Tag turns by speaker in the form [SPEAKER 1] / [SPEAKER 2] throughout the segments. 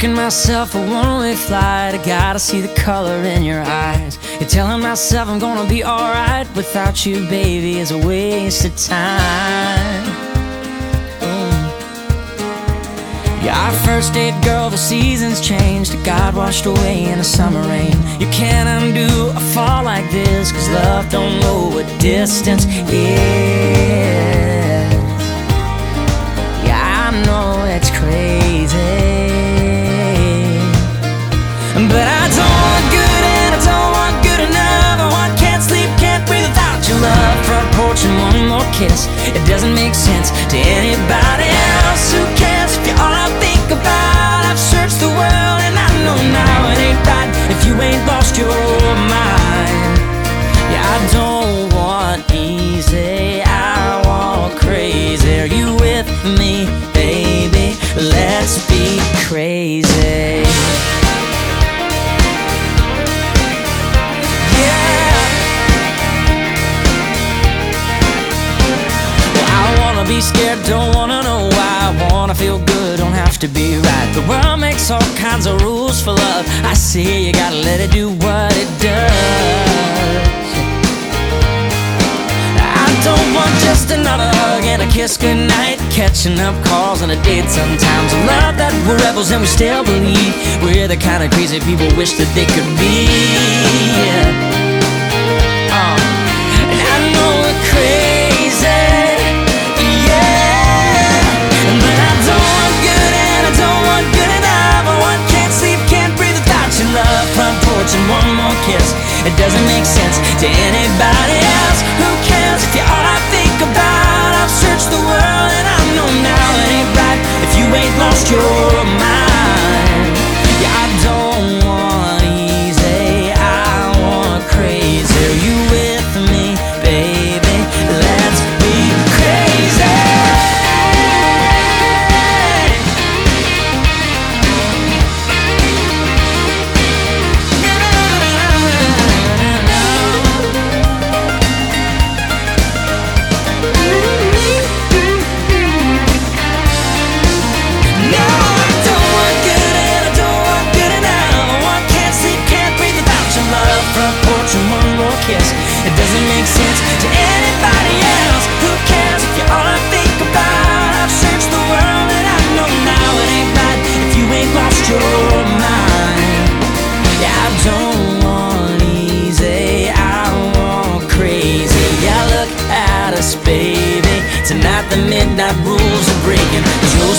[SPEAKER 1] booking myself a one-way flight. I gotta see the color in your eyes. You're telling myself I'm gonna be alright without you, baby, is a waste of time. Mm. Yeah, our first date, girl, the seasons changed. God washed away in a summer rain. You can't undo a fall like this, cause love don't know what distance is. But I don't want good and I don't want good enough. I want can't sleep, can't breathe without your love. Front porch and one more kiss. It doesn't make sense to anybody else scared, don't wanna know why. I wanna feel good, don't have to be right. The world makes all kinds of rules for love. I see you gotta let it do what it does. I don't want just another hug and a kiss goodnight. Catching up calls and a date sometimes. I love that we're rebels and we still believe. We're the kind of crazy people wish that they could be. Yeah. Uh. It doesn't make sense to anybody else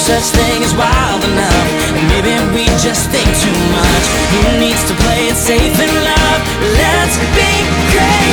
[SPEAKER 1] such thing is wild enough. Maybe we just think too much. Who needs to play it safe in love? Let's be crazy